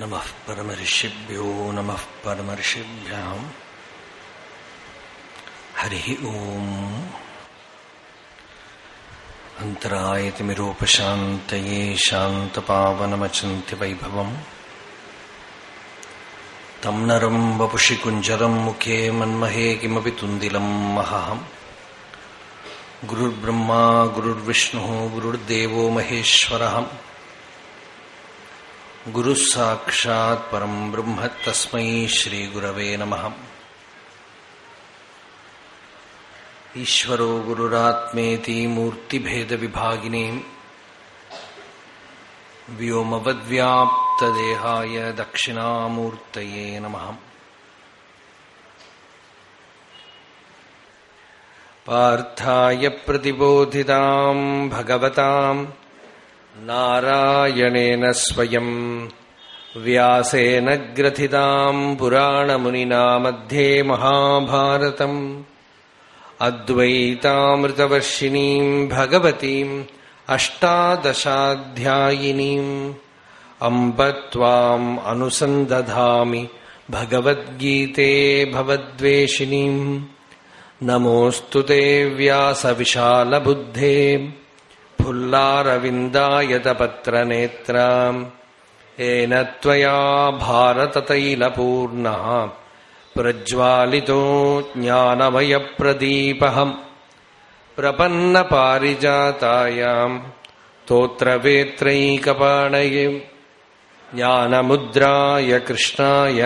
नमः परमर्षिभ्यो नमः परमर्षिभ्याम्। हरिः ओम्। अन्तरायतिमिरोपशान्तये शान्तपावनमचिन्त्यवैभवम्। तम् नरम् वपुषि कुञ्जरम् मुखे मन्महे किमपि तुन्दिलम् महहम्। गुरुर्ब्रह्मा, गुरुर्विष्णुः, गुरुर्देवो महेश्वरः। गुरुः साक्षात् परम् ब्रह्म तस्मै श्रीगुरवे नमः। ईश्वरो गुरुरात्मेति मूर्तिभेदविभागिने व्योमवद्व्याप्तदेहाय दक्षिणामूर्तये नमः। पार्थाय प्रतिबोधिताम् भगवताम् नारायणेन स्वयम् व्यासेन ग्रथिताम् पुराणमुनिना मध्ये महाभारतम् अद्वैतामृतवर्षिणीम् भगवतीम् अष्टादशाध्यायिनीम् अम्ब त्वाम् अनुसन्दधामि भगवद्गीते भवद्वेषिणीम् नमोऽस्तु ते व्यासविशालबुद्धे फुल्लारविन्दायतपत्रनेत्रा येन त्वया भारततैलपूर्णः प्रज्वालितो ज्ञानमयप्रदीपहम् प्रपन्नपारिजातायाम् तोत्रवेत्रैकपाणये ज्ञानमुद्राय कृष्णाय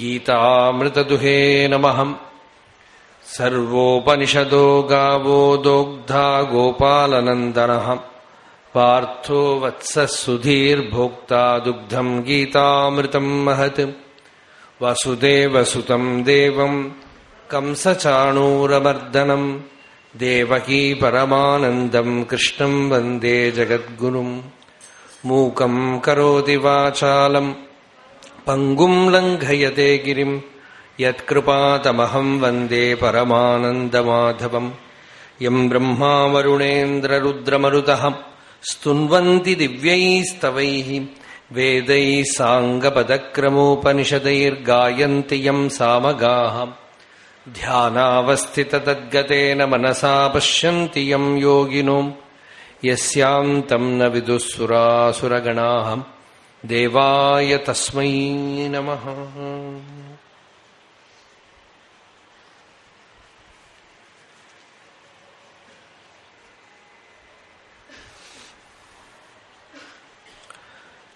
गीतामृतदुहे नमः सर्वोपनिषदो गावो दोग्धा गोपालनन्दनः पार्थो वत्सः सुधीर्भोक्ता दुग्धम् गीतामृतम् महत् वसुदेवसुतम् देवम् कंसचाणूरमर्दनम् देवकी परमानन्दम् कृष्णम् वन्दे जगद्गुरुम् मूकम् करोति वाचालम् पङ्गुम् लङ्घयते गिरिम् യത്കൃപാതമഹം വന്ദേ പരമാനന്ദമാധവം. യം ബ്രഹ്മാവരുണേന്ദ്രരുദ്രമരുതഹം സ്തുവന്തി ദിവ്യൈസ്തവൈ. വേദൈ സാംഗപദക്രമോപനിഷദൈർഗായന്തി യം സാമഗാഹം. ധ്യാനാവസ്ഥിതദ്ഗതേന മനസാ പശ്യന്തി യം യോഗിനോ. യസ്യാം തം ന വിദുസുരാസുരഗണാഹം ദേവായ തസ്മൈ നമഃ.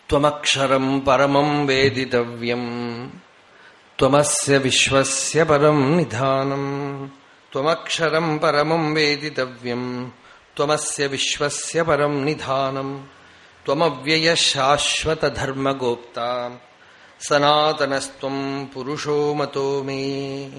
त्वमक्षरम् परमम् वेदितव्यम् त्वमस्य विश्वस्य परम् निधानम् त्वमक्षरम् परमम् वेदितव्यम् त्वमस्य विश्वस्य परम् निधानम् त्वमव्ययशाश्वतधर्मगोप्ता। सनातनस्त्वम् पुरुषो मतो मे।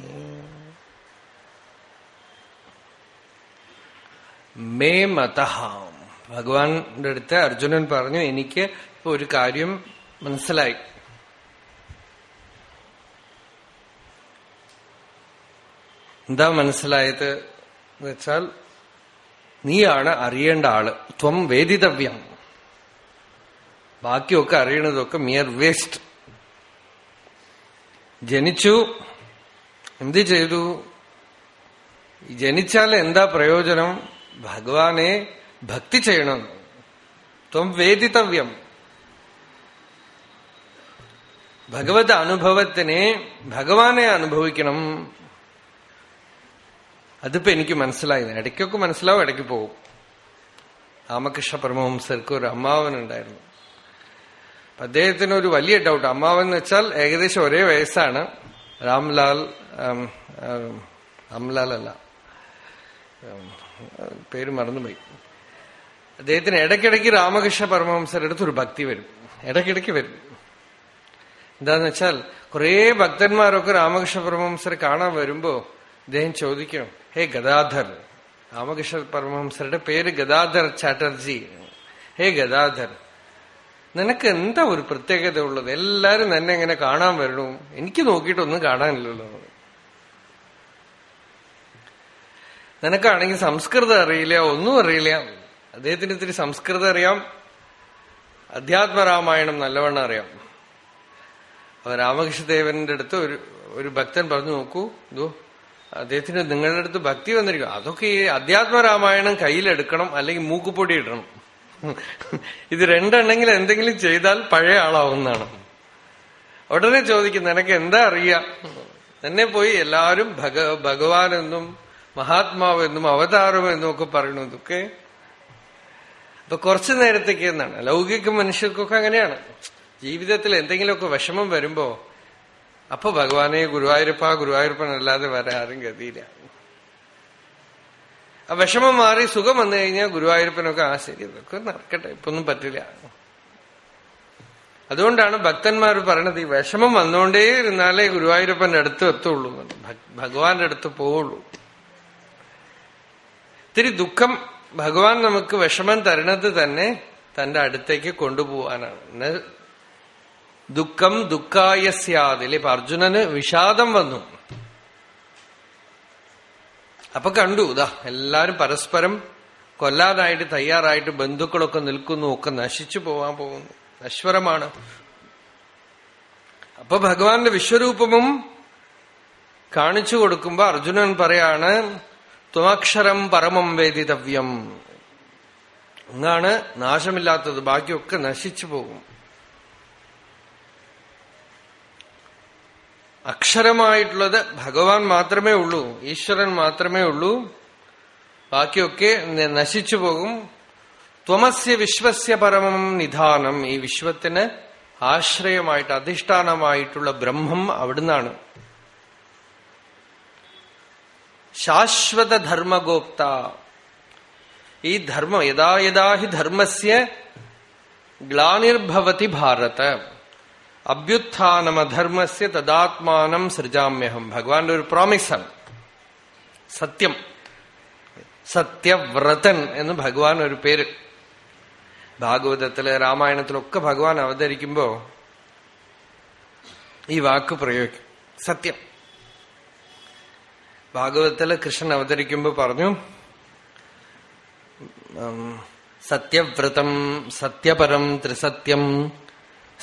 मे मतः ഭഗവാന്റെ അടുത്ത് അർജുനൻ പറഞ്ഞു എനിക്ക് ഇപ്പൊ ഒരു കാര്യം മനസ്സിലായി. എന്താ മനസ്സിലായത് വെച്ചാൽ നീയാണ് അറിയേണ്ട ആൾ. ത്വം വേദിതവ്യം. ബാക്കിയൊക്കെ അറിയണതൊക്കെ മിയർ വേസ്റ്റ് ജനിച്ചു. എന്ത് ചെയ്തു? ജനിച്ചാൽ എന്താ പ്രയോജനം? ഭഗവാനെ ഭക്തി ചെയ്യണം. ത്വം വേദിതവ്യം. ഭഗവത് അനുഭവത്തിനെ ഭഗവാനെ അനുഭവിക്കണം. അതിപ്പോ എനിക്ക് മനസ്സിലായി. ഇടയ്ക്കൊക്കെ മനസ്സിലാവും ഇടയ്ക്ക് പോകും. രാമകൃഷ്ണ പരമഹംസർക്ക് ഒരു അമ്മാവൻ അമ്മാവനുണ്ടായിരുന്നു അദ്ദേഹത്തിന് ഒരു വലിയ ഡൗട്ട് അമ്മാവൻ എന്ന് വെച്ചാൽ ഏകദേശം ഒരേ വയസ്സാണ്. രാംലാൽ രാംലാൽ അല്ല. പേര് മറന്നുപോയി. അദ്ദേഹത്തിന് ഇടയ്ക്കിടയ്ക്ക് രാമകൃഷ്ണ പരമഹംസരുടെ അടുത്ത് ഒരു ഭക്തി വരും. ഇടയ്ക്കിടയ്ക്ക് വരും. എന്താന്ന് വെച്ചാൽ കുറേ ഭക്തന്മാരൊക്കെ രാമകൃഷ്ണ പരമഹംസരെ കാണാൻ വരുമ്പോ അദ്ദേഹം ചോദിക്കും ഹേ ഗദാധർ രാമകൃഷ്ണ പരമഹംസരുടെ പേര് ഗദാധർ ചാറ്റർജി. ഹേ ഗദാധർ നിനക്ക് എന്താ ഒരു പ്രത്യേകത ഉള്ളത്? എല്ലാരും തന്നെ ഇങ്ങനെ കാണാൻ വരണു. എനിക്ക് നോക്കിയിട്ടൊന്നും കാണാനില്ലല്ലോ. നിനക്കാണെങ്കിൽ സംസ്കൃതം അറിയില്ല ഒന്നും അറിയില്ല. അദ്ദേഹത്തിന് ഇത്തിരി സംസ്കൃതം അറിയാം അധ്യാത്മരാമായണം നല്ലവണ്ണം അറിയാം. അപ്പൊ രാമകൃഷ്ണദേവന്റെ അടുത്ത് ഒരു ഒരു ഭക്തൻ പറഞ്ഞു നോക്കൂ ഇതോ അദ്ദേഹത്തിന് നിങ്ങളുടെ അടുത്ത് ഭക്തി വന്നിരിക്കും അതൊക്കെ ഈ അധ്യാത്മരാമായണം കയ്യിലെടുക്കണം അല്ലെങ്കിൽ മൂക്കുപൊടി ഇടണം. ഇത് രണ്ടെണ്ണെങ്കിൽ എന്തെങ്കിലും ചെയ്താൽ പഴയ ആളാവുന്നതാണ്. ഉടനെ ചോദിക്കും നിനക്ക് എന്താ അറിയാം? തന്നെ പോയി എല്ലാവരും ഭഗ ഭഗവാനെന്നും മഹാത്മാവെന്നും അവതാരമെന്നും ഒക്കെ പറയണു. ഇതൊക്കെ അപ്പൊ കുറച്ചു നേരത്തേക്ക് എന്നാണ്. ലൗകിക മനുഷ്യർക്കൊക്കെ അങ്ങനെയാണ്. ജീവിതത്തിൽ എന്തെങ്കിലുമൊക്കെ വിഷമം വരുമ്പോ അപ്പൊ ഭഗവാനെ ഗുരുവായൂരപ്പ ഗുരുവായൂരപ്പനല്ലാതെ വേറെ ആരും ഗതിയില്ല. ആ വിഷമം മാറി സുഖം വന്നു കഴിഞ്ഞാൽ ഗുരുവായൂരപ്പനൊക്കെ ആ ശരി ഇതൊക്കെ നടക്കട്ടെ ഇപ്പൊന്നും പറ്റില്ല. അതുകൊണ്ടാണ് ഭക്തന്മാർ പറയണത് ഈ വിഷമം വന്നുകൊണ്ടേ ഇരുന്നാലേ ഗുരുവായൂരപ്പന്റെ അടുത്ത് എത്തുള്ളൂ. ഭഗവാന്റെ അടുത്ത് പോവുള്ളൂ. ഇത്തിരി ദുഃഖം ഭഗവാൻ നമുക്ക് വിഷമം തരണത് തന്നെ തന്റെ അടുത്തേക്ക് കൊണ്ടുപോവാനാണ്. ദുഃഖം ദുഃഖായ സ്യാതിൽ ഇപ്പൊ അർജുനന് വിഷാദം വന്നു. അപ്പൊ കണ്ടു ഇതാ എല്ലാരും പരസ്പരം കൊല്ലാനായിട്ട് തയ്യാറായിട്ട് ബന്ധുക്കളൊക്കെ നിൽക്കുന്നു ഒക്കെ നശിച്ചു പോവാൻ പോകുന്നു. നശ്വരമാണ്. അപ്പൊ ഭഗവാന്റെ വിശ്വരൂപമും കാണിച്ചു കൊടുക്കുമ്പോ അർജുനൻ പറയാണ് ത്വമക്ഷരം പരമം വേദിതവ്യം. അങ്ങാണ് നാശമില്ലാത്തത് ബാക്കിയൊക്കെ നശിച്ചു പോകും. അക്ഷരമായിട്ടുള്ളത് ഭഗവാൻ മാത്രമേ ഉള്ളൂ ഈശ്വരൻ മാത്രമേ ഉള്ളൂ. ബാക്കിയൊക്കെ നശിച്ചു പോകും. ത്വമസ്യ വിശ്വസ്യ പരമം നിധാനം. ഈ വിശ്വത്തിന് ആശ്രയമായിട്ട് അധിഷ്ഠാനമായിട്ടുള്ള ബ്രഹ്മം അവിടുന്നാണ്. ശാശ്വത ധർമ്മഗോപ്ത ഈ ധർമ്മം യഥാ യഥാ ഹി ധർമ്മസ്യ ഗ്ലാനിർഭവതി ഭാരത. അഭ്യുത്ഥാനമധർമ്മസ്യ തദാത്മാനം സൃജാമ്യഹം. ഭഗവാന്റെ ഒരു പ്രോമിസാണ് സത്യം. സത്യവ്രതൻ എന്ന് ഭഗവാൻ ഒരു പേര്. ഭാഗവതത്തിൽ രാമായണത്തിലൊക്കെ ഭഗവാൻ അവതരിക്കുമ്പോ ഈ വാക്ക് പ്രയോഗിക്കും. സത്യം. ഭാഗവതത്തിൽ കൃഷ്ണൻ അവതരിക്കുമ്പോ പറഞ്ഞു സത്യവ്രതം സത്യപരം ത്രിസത്യം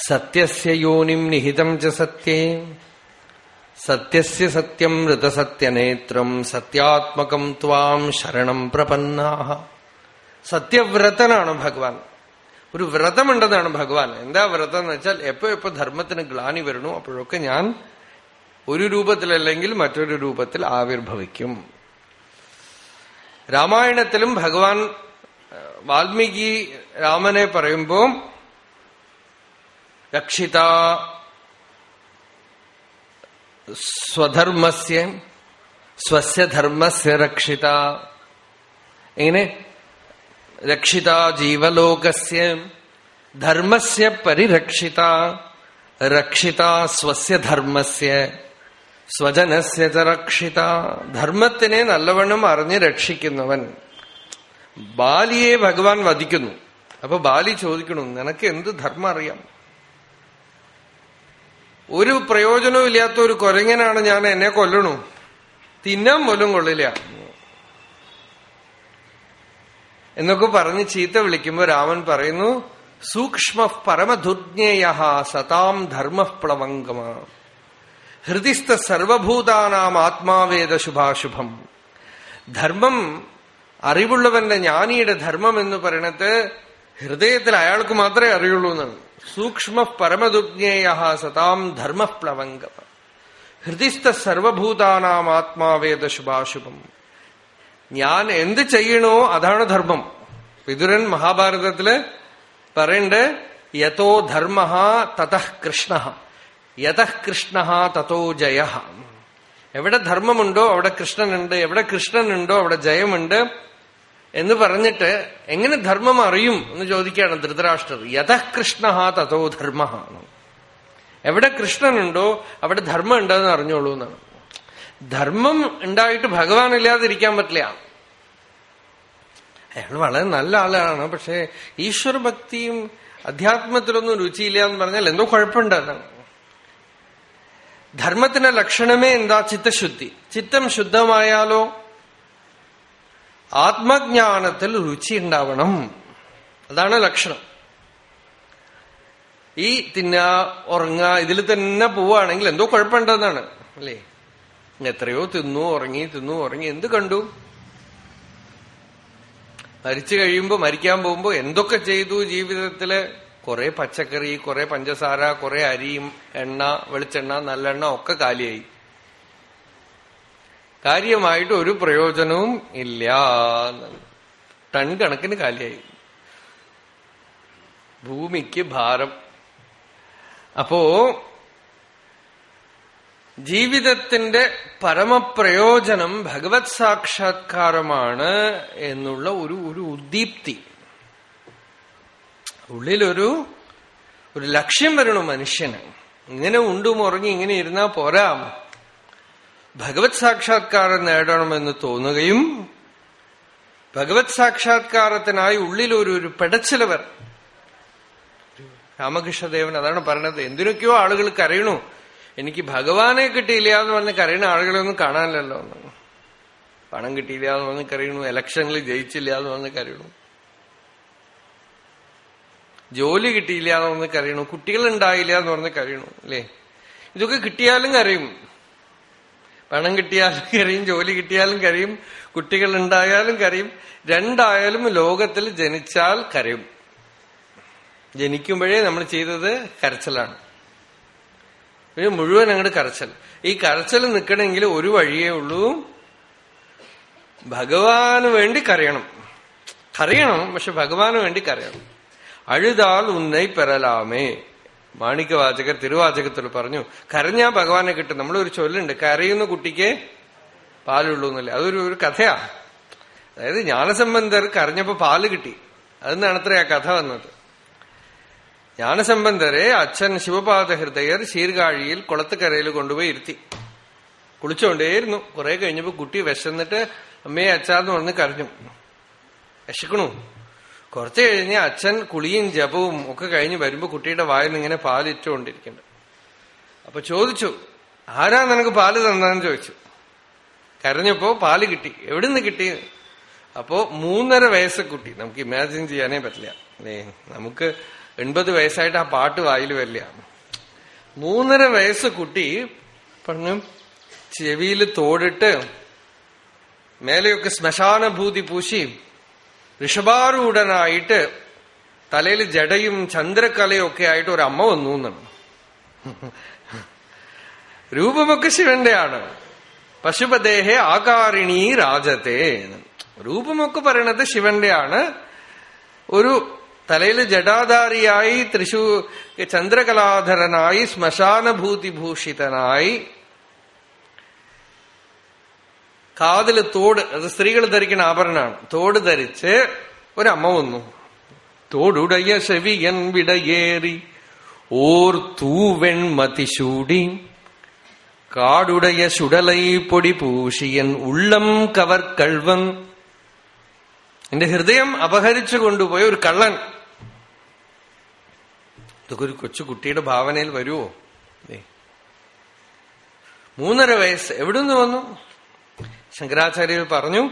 സത്യസ്യ യോനിം നിഹിതം ച സത്യേ സത്യസ്യ സത്യം ഋതസത്യനേത്രം സത്യാത്മകം ത്വാം ശരണം പ്രപന്നാഹ. സത്യവ്രതനാണ് ഭഗവാൻ. ഒരു വ്രതമുണ്ടെന്നാണ് ഭഗവാൻ. എന്താ വ്രതം എന്ന് വെച്ചാൽ എപ്പോ എപ്പോ ധർമ്മത്തിന് ഗ്ലാനി വരണു അപ്പോഴൊക്കെ ഞാൻ ഒരു രൂപത്തിലല്ലെങ്കിൽ മറ്റൊരു രൂപത്തിൽ ആവിർഭവിക്കും. രാമായണത്തിലും ഭഗവാൻ വാൽമീകി രാമനെ പറയുമ്പോ രക്ഷിത സ്വധർമ്മസ്യ സ്വസ്യ ധർമ്മസ്യ രക്ഷിത. എങ്ങനെ രക്ഷിത ജീവലോകസ്യ ധർമ്മസ്യ പരിരക്ഷിത രക്ഷിത സ്വസ്യ ധർമ്മസ്യ. സ്വജനസ്യ ച രക്ഷിത ധർമ്മത്തിനെ നല്ലവണ്ണം അറിഞ്ഞ് രക്ഷിക്കുന്നവൻ. ബാലിയെ ഭഗവാൻ വധിക്കുന്നു. അപ്പൊ ബാലി ചോദിക്കണു നിനക്ക് എന്ത് ധർമ്മം അറിയാം? ഒരു പ്രയോജനവും ഇല്ലാത്ത ഒരു കൊരങ്ങനാണ് ഞാൻ എന്നെ കൊല്ലണു. തിന്നാൻ പോലും കൊള്ളില്ല. എന്നൊക്കെ പറഞ്ഞ് ചീത്ത വിളിക്കുമ്പോ രാമൻ പറയുന്നു സൂക്ഷ്മ പരമധുജ്ഞേയ സതാം ധർമ്മ പ്ലവംഗമ. ഹൃദിസ്ഥ സർവഭൂതാനാം ആത്മാവേദ ശുഭാശുഭം. ധർമ്മം അറിവുള്ളവന്റെ ജ്ഞാനിയുടെ ധർമ്മം എന്ന് പറയണത് ഹൃദയത്തിൽ അയാൾക്ക് മാത്രമേ അറിയുള്ളൂ എന്നാണ്. സൂക്ഷ്മ പരമദുജ്ഞേയ സതാം ധർമ്മപ്ലവംഗം. ഹൃദിസ്ഥ സർവഭൂതാനാം ആത്മാവേദ ശുഭാശുഭം. ഞാൻ എന്ത് ചെയ്യണോ അതാണ് ധർമ്മം. വിതുരൻ മഹാഭാരതത്തിൽ പറയണ്ട് യഥോ ധർമ്മ തതഃ കൃഷ്ണ. യതഃ കൃഷ്ണ തതോ ജയ. എവിടെ ധർമ്മമുണ്ടോ അവിടെ കൃഷ്ണനുണ്ട് എവിടെ കൃഷ്ണനുണ്ടോ അവിടെ ജയമുണ്ട് എന്ന് പറഞ്ഞിട്ട് എങ്ങനെ ധർമ്മം അറിയും എന്ന് ചോദിക്കുകയാണ് ധൃതരാഷ്ട്രർ. യഥ കൃഷ്ണ തഥോ ധർമ്മ. എവിടെ കൃഷ്ണനുണ്ടോ അവിടെ ധർമ്മം ഉണ്ടെന്ന് അറിഞ്ഞോളൂ എന്നാണ്. ധർമ്മം ഉണ്ടായിട്ട് ഭഗവാൻ ഇല്ലാതിരിക്കാൻ പറ്റില്ല. അയാൾ വളരെ നല്ല ആളാണ് പക്ഷെ ഈശ്വരഭക്തിയും അധ്യാത്മത്തിലൊന്നും രുചിയില്ല എന്ന് പറഞ്ഞാൽ എന്തോ കുഴപ്പമുണ്ട് ധർമ്മത്തിന്റെ ലക്ഷണമേ എന്താ? ചിത്തശുദ്ധി. ചിത്തം ശുദ്ധമായാലോ? ആത്മജ്ഞാനത്തിൽ രുചി ഉണ്ടാവണം. അതാണ് ലക്ഷണം. ഈ തിന്ന ഉറങ്ങ ഇതിൽ തന്നെ പോവുകയാണെങ്കിൽ എന്തോ കുഴപ്പമുണ്ടെന്നാണ്. അല്ലേ? എത്രയോ തിന്നു ഉറങ്ങി തിന്നു ഉറങ്ങി. എന്ത് കണ്ടു? മരിച്ചു കഴിയുമ്പോ മരിക്കാൻ പോകുമ്പോ എന്തൊക്കെ ചെയ്തു ജീവിതത്തിൽ? കുറെ പച്ചക്കറി കുറെ പഞ്ചസാര കുറെ അരിയും എണ്ണ വെളിച്ചെണ്ണ നല്ലെണ്ണ ഒക്കെ കാലിയായി. കാര്യമായിട്ട് ഒരു പ്രയോജനവും ഇല്ല. ടൺ കണക്കിന് കാലിയായി. ഭൂമിക്ക് ഭാരം. അപ്പോ ജീവിതത്തിന്റെ പരമപ്രയോജനം ഭഗവത് സാക്ഷാത്കാരമാണ് എന്നുള്ള ഒരു ഒരു ഉദ്ദീപ്തി. ഉള്ളിലൊരു ഒരു ലക്ഷ്യം വരണം മനുഷ്യന്. ഇങ്ങനെ ഉണ്ടും ഉറങ്ങി ഇങ്ങനെ ഇരുന്നാ പോരാ. ഭഗവത് സാക്ഷാത്കാരം നേടണമെന്ന് തോന്നുകയും ഭഗവത് സാക്ഷാത്കാരത്തിനായി ഉള്ളിലൊരു ഒരു പെടച്ചിലവർ. രാമകൃഷ്ണദേവൻ അതാണ് പറഞ്ഞത്. എന്തിനൊക്കെയോ ആളുകൾ കരയണു. എനിക്ക് ഭഗവാനെ കിട്ടിയില്ല എന്ന് പറഞ്ഞ് കരയുന്ന ആളുകളൊന്നും കാണാനല്ലോ കാണാനില്ലല്ലോ പണം കിട്ടിയില്ല എന്ന് പറഞ്ഞ് കരയണു ഇലക്ഷനിൽ ജയിച്ചില്ല എന്ന് പറഞ്ഞ് കരയണു ജോലി കിട്ടിയില്ല എന്ന് പറഞ്ഞ് കരയണു. കുട്ടികൾ ഉണ്ടായില്ല എന്ന് പറഞ്ഞ് കരയണു അല്ലേ? ഇതൊക്കെ കിട്ടിയാലും കരയും. പണം കിട്ടിയാലും കരയും ജോലി കിട്ടിയാലും കരയും കുട്ടികൾ ഉണ്ടായാലും കരയും രണ്ടായാലും ലോകത്തിൽ ജനിച്ചാൽ കരയും. ജനിക്കുമ്പോഴേ നമ്മൾ ചെയ്തത് കരച്ചിലാണ്. ഇത് മുഴുവൻ അങ്ങോട്ട് കരച്ചൽ. ഈ കരച്ചൽ നിൽക്കണമെങ്കിൽ ഒരു വഴിയേ ഉള്ളൂ. ഭഗവാന് വേണ്ടി കരയണം. കറിയണം പക്ഷെ ഭഗവാന് വേണ്ടി കരയണം. അഴുതാൽ ഉന്നൈ പെരലാമേ. മാണിക്യവാചകർ തിരുവാചകത്തിൽ പറഞ്ഞു കരഞ്ഞാ ഭഗവാനെ കിട്ടും. നമ്മളൊരു ചൊല്ലുണ്ട് കരയുന്ന കുട്ടിക്ക് പാലുള്ളൂ എന്നല്ലേ. അതൊരു ഒരു കഥയാ. അതായത് ജ്ഞാനസംബന്ധർ കരഞ്ഞപ്പോ പാൽ കിട്ടി. അതെന്നാണ് അത്ര ആ കഥ വന്നത്? ജ്ഞാനസംബന്ധരെ അച്ഛൻ ശിവപാദ ഹൃദയർ ശീർഗാഴിയിൽ കുളത്തുകരയിൽ കൊണ്ടുപോയി ഇരുത്തി. കുളിച്ചുകൊണ്ടേയിരുന്നു കുറെ കഴിഞ്ഞപ്പോ കുട്ടി വിശന്നിട്ട് അമ്മയെ അച്ഛാന്ന് പറഞ്ഞ് കരഞ്ഞു. വിശക്കണു. കുറച്ചു കഴിഞ്ഞ് അച്ഛൻ കുളിയും ജപവും ഒക്കെ കഴിഞ്ഞ് വരുമ്പോ കുട്ടിയുടെ വായിൽ നിന്ന് ഇങ്ങനെ പാലിട്ടുകൊണ്ടിരിക്കുന്നുണ്ട് അപ്പൊ ചോദിച്ചു ആരാ നിനക്ക് പാൽ തന്നതെന്ന് ചോദിച്ചു. കരഞ്ഞപ്പോ പാൽ കിട്ടി. എവിടുന്ന് കിട്ടി? അപ്പോ മൂന്നര വയസ്സ് കുട്ടി. നമുക്ക് ഇമാജിൻ ചെയ്യാനേ പറ്റില്ല. അല്ലേ? നമുക്ക് എൺപത് വയസ്സായിട്ട് ആ പാട്ട് വായിൽ വരില്ല. മൂന്നര വയസ്സ് കുട്ടി പറഞ്ഞു ചെവിയിൽ തോടിട്ട് മേലെയൊക്കെ ശ്മശാനഭൂതി പൂശി ഋഷഭാരൂഢനായിട്ട് തലയിൽ ജടയും ചന്ദ്രക്കലയും ഒക്കെ ആയിട്ട് ഒരു അമ്മ വന്നു എന്നാണ്. രൂപമൊക്കെ ശിവന്റെയാണ്. പശുപദേഹെ ആകാരിണി രാജത്തെ രൂപമൊക്കെ പറയണത് ശിവന്റെയാണ്. ഒരു തലയിൽ ജടാധാരിയായി തൃശൂ ചന്ദ്രകലാധരനായി ശ്മശാനഭൂതിഭൂഷിതനായി കാതിൽ തോട് അത് സ്ത്രീകൾ ധരിക്കുന്ന ആഭരണമാണ്. തോട് ധരിച്ച് ഒരമ്മ വന്നു. തോടുടയ ശവിയൻ വിടയേറി ഓർ തൂവെൺ മതിശൂടി കാടുടയ സുടലൈ പൊടി പൂശിയൻ ഉള്ളം കവർ കൾവൻ എന്റെ ഹൃദയം അപഹരിച്ചു കൊണ്ടുപോയ ഒരു കള്ളൻ. ഇതൊക്കെ ഒരു കൊച്ചു കുട്ടിയുടെ ഭാവനയിൽ വരുമോ മൂന്നര വയസ്സ്. എവിടുന്ന് വന്നു? ശങ്കരാചാര്യർ പറഞ്ഞു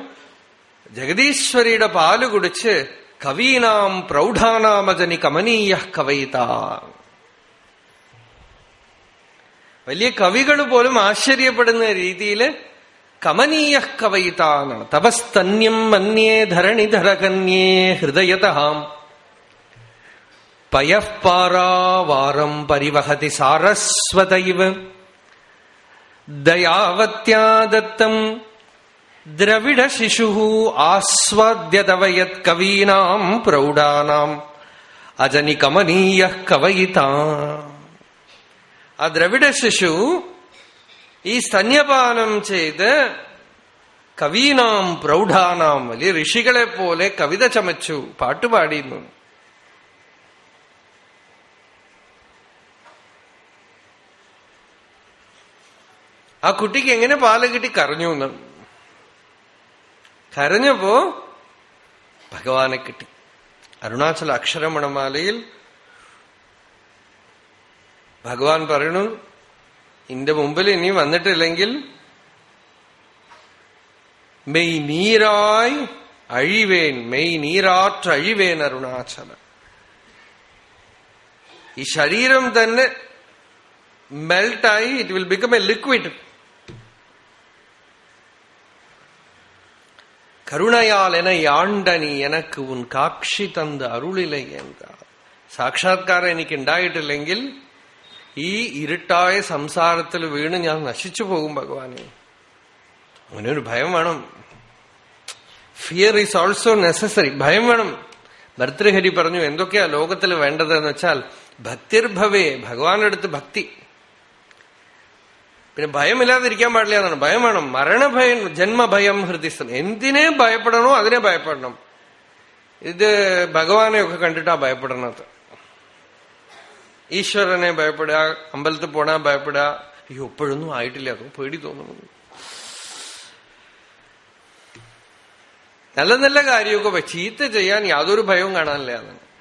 ജഗദീശ്വരിയുടെ പാൽ കുടിച്ച് കവീനാം പ്രൗഢാനാമജനി കമനീയ കവയിത. വലിയ കവികൾ പോലും ആശ്ചര്യപ്പെടുന്ന രീതിയിൽ കമനീയ കവയിത എന്നാണ്. തപസ്തന്യം മന്യേ ധരണിധരകന്യേ ഹൃദയതഹാം പയഃപാരാവാരം പരിവഹതി സാരസ്വതൈവ ദയാവത്യാദത്തം ദ്രവിഡ ശിശു ആസ്വാദ്യതവയത് കവീനാം പ്രൗഢാനാം. അജനി കമനീയ കവയിത. ആ ദ്രവിഡ ശിശു ഈ സ്തന്യപാനം ചെയ്ത് കവീനാം പ്രൗഢാനാം വലിയ ഋഷികളെ പോലെ കവിത ചമച്ചു പാട്ടുപാടിയിരുന്നു ആ കുട്ടിക്ക് എങ്ങനെ പാൽ കിട്ടി കരഞ്ഞു എന്ന് കരഞ്ഞപ്പോ ഭഗവാനെ കിട്ടി. അരുണാചല അക്ഷരമണമാലയിൽ ഭഗവാൻ പറയണു ഇന്റെ മുമ്പിൽ ഇനി വന്നിട്ടില്ലെങ്കിൽ മെയ് നീരായി അഴിവേൻ മെയ് നീരാറ്റ് അഴിവേൻ അരുണാചല. ഈ ശരീരം തന്നെ മെൽട്ടായി it will become a liquid கருணையால் என யாண்டனி எனக்கு உன் காட்சி தந்து அருளிலை என்றார் സാക്ഷാത്കാരം എനിക്ക് ഉണ്ടായിട്ടില്ലെങ്കിൽ ഈ ഇരുട്ടായ സംസാരത്തിൽ വീണ് ഞാൻ നശിച്ചു പോകും ഭഗവാനെ അങ്ങനെ ഒരു ഭയം വേണം ഫിയർ ഈസ് ഓൾസോ നെസസറി ഭയം വേണം ഭർത്തൃഹരി പറഞ്ഞു എന്തൊക്കെയാ ലോകത്തിൽ വേണ്ടതെന്ന് വെച്ചാൽ ഭക്തിർഭവേ ഭഗവാനടുത്ത് ഭക്തി പിന്നെ ഭയമില്ലാതിരിക്കാൻ പാടില്ല എന്നാണ്. ഭയം വേണം. മരണഭയം ജന്മഭയം ഹൃദയസ്ഥം എന്തിനെ ഭയപ്പെടണോ അതിനെ ഭയപ്പെടണം. ഇത് ഭഗവാനെയൊക്കെ കണ്ടിട്ടാ ഭയപ്പെടണത്. ഈശ്വരനെ ഭയപ്പെടുക അമ്പലത്തിൽ പോണാ ഭയപ്പെടുക. അയ്യോ ഇപ്പോഴൊന്നും ആയിട്ടില്ല. അതും പേടി തോന്നുന്നു. നല്ല നല്ല കാര്യമൊക്കെ ചീത്ത ചെയ്യാൻ യാതൊരു ഭയവും കാണാനില്ല എന്നാണ്.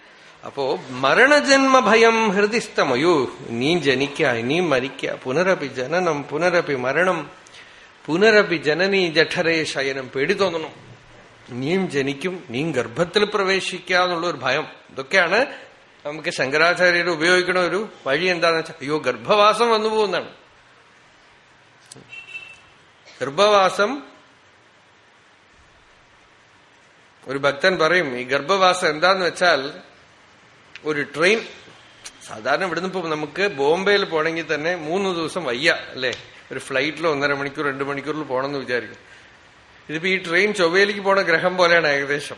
അപ്പോ മരണജന്മ ഭയം ഹൃദിസ്ഥമയൂ നീ ജനിക്ക ഇനിയും മരിക്ക. പുനരപി ജനനം പുനരപി മരണം. പുനരപി ജനനീ ജഠരേ ശയനം പേടി തോന്നണം. നീയും ജനിക്കും നീ ഗർഭത്തിൽ പ്രവേശിക്കുക എന്നുള്ള ഒരു ഭയം. ഇതൊക്കെയാണ് നമുക്ക് ശങ്കരാചാര്യർ ഉപയോഗിക്കണ ഒരു വഴി എന്താന്ന് വെച്ചാൽ അയ്യോ ഗർഭവാസം വന്നു പോകുന്നതാണ്. ഗർഭവാസം ഒരു ഭക്തൻ പറയും ഈ ഗർഭവാസം എന്താന്ന് വെച്ചാൽ ഒരു ട്രെയിൻ സാധാരണ ഇവിടുന്ന് ഇപ്പൊ നമുക്ക് ബോംബെയിൽ പോകണമെങ്കിൽ തന്നെ മൂന്ന് ദിവസം വയ്യ അല്ലേ? ഒരു ഫ്ലൈറ്റിൽ ഒന്നര മണിക്കൂർ രണ്ടു മണിക്കൂറിൽ പോകണമെന്ന് വിചാരിക്കും. ഇതിപ്പോ ഈ ട്രെയിൻ ചൊവ്വയിലേക്ക് പോണ ഗ്രഹം പോലെയാണ് ഏകദേശം.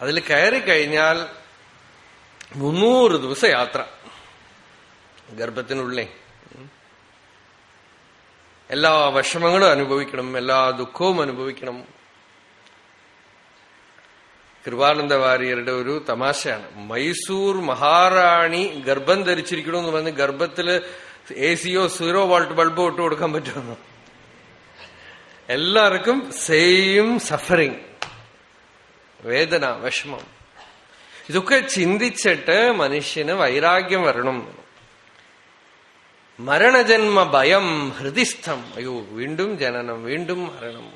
അതിൽ കയറി കഴിഞ്ഞാൽ മുന്നൂറ് ദിവസം യാത്ര. ഗർഭത്തിനുള്ളേ. എല്ലാ വിഷമങ്ങളും അനുഭവിക്കണം എല്ലാ ദുഃഖവും അനുഭവിക്കണം. കൃപാനന്ദ വാര്യരുടെ ഒരു തമാശയാണ്. മൈസൂർ മഹാറാണി ഗർഭം ധരിച്ചിരിക്കണമെന്ന് പറഞ്ഞ് ഗർഭത്തിൽ എ സിയോ സീറോ വോൾട്ട് ബൾബോ ഇട്ട് കൊടുക്കാൻ പറ്റുമെന്ന് എല്ലാവർക്കും സെയിം സഫറിങ് വേദന വിഷമം. ഇതൊക്കെ ചിന്തിച്ചിട്ട് മനുഷ്യന് വൈരാഗ്യം വരണം. മരണജന്മ ഭയം ഹൃദിസ്ഥം. അയ്യോ വീണ്ടും ജനനം വീണ്ടും മരണം.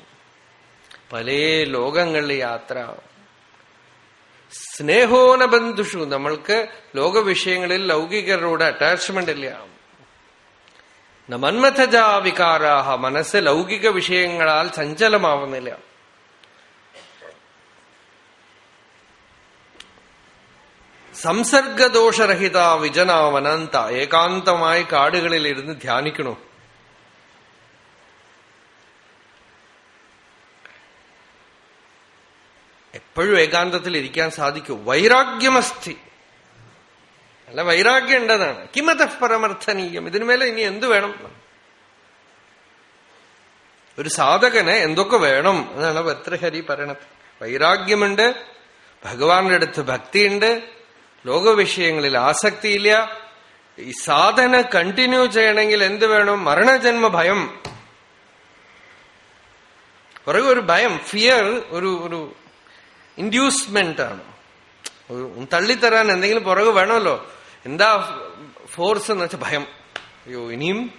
പല ലോകങ്ങളിൽ യാത്ര. സ്നേഹോന ബന്ധുഷു. നമ്മൾക്ക് ലോകവിഷയങ്ങളിൽ ലൗകികരോട് അറ്റാച്ച്മെന്റ് ഇല്ല. മന്മഥജാ വികാരാഹ. മനസ്സ് ലൗകിക വിഷയങ്ങളാൽ ചഞ്ചലമാവുന്നില്ല. സംസർഗദോഷരഹിത വിജനാവനന്ത. ഏകാന്തമായി കാടുകളിൽ ഇരുന്ന് ധ്യാനിക്കണു? എപ്പോഴും ഏകാന്തത്തിൽ ഇരിക്കാൻ സാധിക്കൂ. വൈരാഗ്യമസ്ഥി. അല്ല വൈരാഗ്യം ഉണ്ടതാണ് കിമത പരമർത്ഥനീയം. ഇതിനുമേലെ ഇനി എന്തു വേണം? ഒരു സാധകന് എന്തൊക്കെ വേണം എന്നാണ് ഭർത്തൃഹരി പറയണത്. വൈരാഗ്യമുണ്ട് ഭഗവാന്റെ അടുത്ത് ഭക്തിയുണ്ട് ലോകവിഷയങ്ങളിൽ ആസക്തിയില്ല. ഈ സാധന കണ്ടിന്യൂ ചെയ്യണമെങ്കിൽ എന്ത് വേണം? മരണജന്മ ഭയം. പുറകെ ഒരു ഭയം ഫിയർ ഒരു ഒരു ഇൻഡ്യൂസ്മെന്റ് ആണ്. തള്ളിത്തരാൻ എന്തെങ്കിലും പുറകെ വേണമല്ലോ. എന്താ ഫോഴ്സ് എന്ന് വെച്ചാൽ ഭയം. അയ്യോ ഇനിയും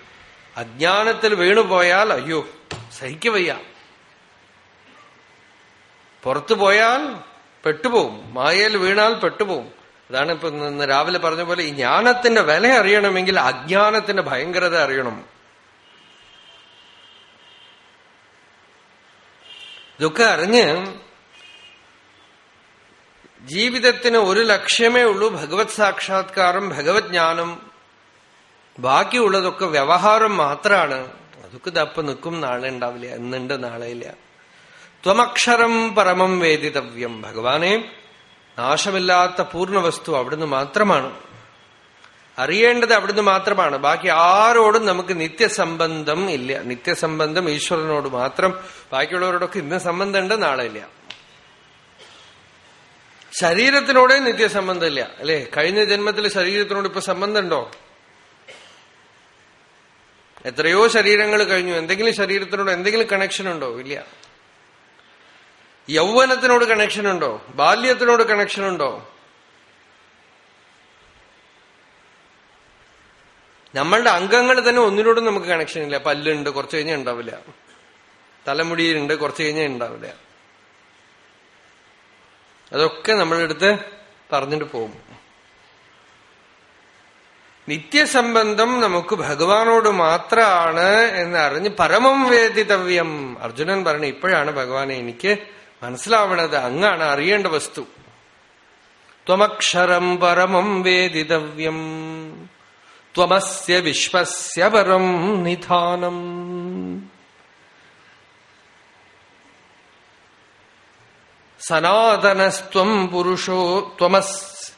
അജ്ഞാനത്തിൽ വീണുപോയാൽ അയ്യോ സഹിക്കവയ്യ പുറത്തു പോയാൽ പെട്ടുപോകും മായയിൽ വീണാൽ പെട്ടുപോകും അതാണ് ഇപ്പൊ ഇന്ന് രാവിലെ പറഞ്ഞ പോലെ ഈ ജ്ഞാനത്തിന്റെ വില അറിയണമെങ്കിൽ അജ്ഞാനത്തിന്റെ ഭയങ്കരത അറിയണം. ഇതൊക്കെ അറിഞ്ഞ് ജീവിതത്തിന് ഒരു ലക്ഷ്യമേ ഉള്ളൂ ഭഗവത് സാക്ഷാത്കാരം ഭഗവത് ജ്ഞാനം. ബാക്കിയുള്ളതൊക്കെ വ്യവഹാരം മാത്രമാണ് അതൊക്കെ ഇതപ്പം നിൽക്കും നാളെ ഉണ്ടാവില്ല എന്നുണ്ട് നാളെ ഇല്ല. ത്വമക്ഷരം പരമം വേദിതവ്യം. ഭഗവാനെ നാശമില്ലാത്ത പൂർണ വസ്തു അവിടുന്ന് മാത്രമാണ്. അറിയേണ്ടത് അവിടുന്ന് മാത്രമാണ്. ബാക്കി ആരോടും നമുക്ക് നിത്യസംബന്ധം ഇല്ല. നിത്യസംബന്ധം ഈശ്വരനോട് മാത്രം. ബാക്കിയുള്ളവരോടൊക്കെ ഇന്ന് സംബന്ധമുണ്ട് നാളെ ഇല്ല. ശരീരത്തിനോടെ നിത്യസംബന്ധമില്ല. അല്ലെ? കഴിഞ്ഞ ജന്മത്തിൽ ശരീരത്തിനോട് ഇപ്പൊ സംബന്ധമുണ്ടോ? എത്രയോ ശരീരങ്ങൾ കഴിഞ്ഞു. എന്തെങ്കിലും ശരീരത്തിനോട് എന്തെങ്കിലും കണക്ഷൻ ഉണ്ടോ? ഇല്ല. യൗവനത്തിനോട് കണക്ഷൻ ഉണ്ടോ? ബാല്യത്തിനോട് കണക്ഷൻ ഉണ്ടോ? നമ്മളുടെ അംഗങ്ങൾ തന്നെ ഒന്നിനോടും നമുക്ക് കണക്ഷൻ ഇല്ല. പല്ലുണ്ട് കുറച്ച് കഴിഞ്ഞാൽ ഉണ്ടാവില്ല. തലമുടിയിലുണ്ട് കുറച്ച് കഴിഞ്ഞാൽ ഉണ്ടാവില്ല. അതൊക്കെ നമ്മളെടുത്ത് പറഞ്ഞിട്ട് പോകും. നിത്യസംബന്ധം നമുക്ക് ഭഗവാനോട് മാത്രമാണ് എന്ന് അറിഞ്ഞ് പരമം വേദിതവ്യം. അർജുനൻ പറഞ്ഞു ഇപ്പോഴാണ് ഭഗവാനെ എനിക്ക് മനസ്സിലാവണത്. അങ്ങാണ് അറിയേണ്ട വസ്തു. ത്വമക്ഷരം പരമം വേദിതവ്യം. ത്വമസ്യ വിശ്വസ്യ പരം നിധാനം. സനാതനസ്ത്വം പുരുഷോ ത്വമസ്